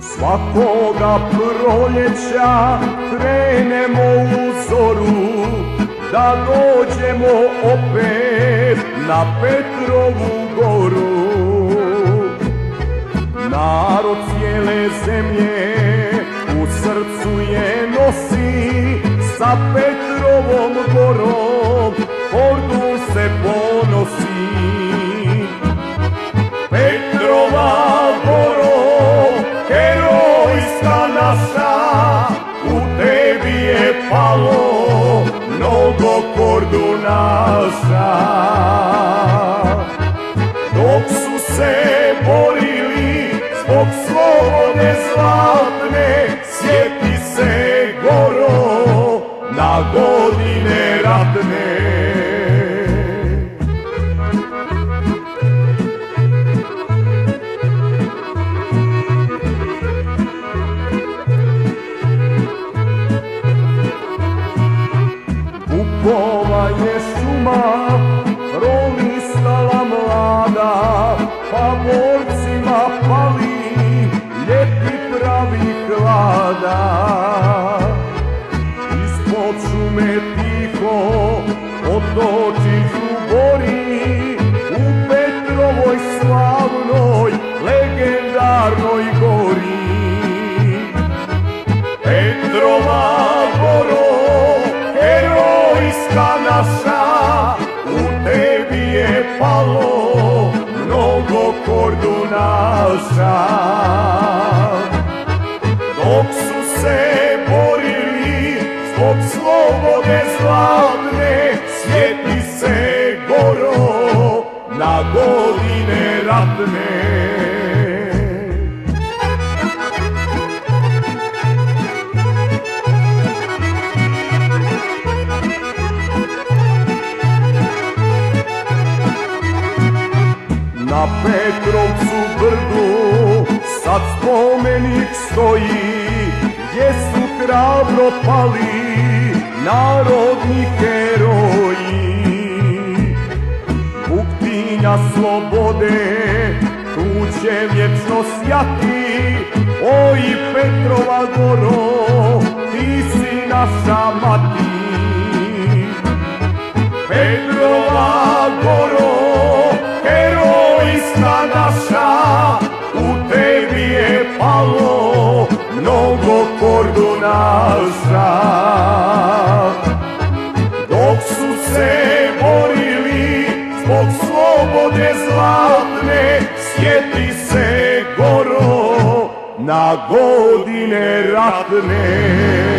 Svakoga proljeća krenemo u zoru Da dođemo opet na Petrovu goru. Narod cijele zemlje u srcu je Sa Petrovom gorom Kordun se ponosi Petrova goro, herojska naša, u tebi je palo mnogo kordunaša. Dok su se borili zbog slobode zlatne, sjeti se goro na godine ratne. Mnogo kordunaša. Dok su se borili zbog slobode zlatne, sjeti se goro na godine ratne. Na Petrovcu brdu. Sad spomenik stoji Gdje su hrabro pali narodni heroji. Buktinja slobode tu će vječno sjati. Oj Petrova goro, ti si naša mati palo mnogo kordunaša. Dok su se borili zbog slobode zlatne, sjeti se goro na godine ratne.